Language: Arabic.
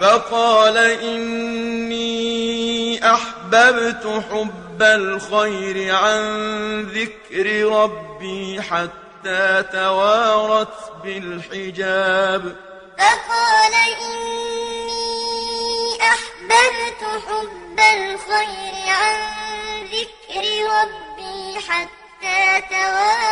فقال إني أحببت حب الخير عن ذكر ربي حتى توارت بالحجاب. فقال إني أحببت حب الخير عن ذكر ربي حتى توارت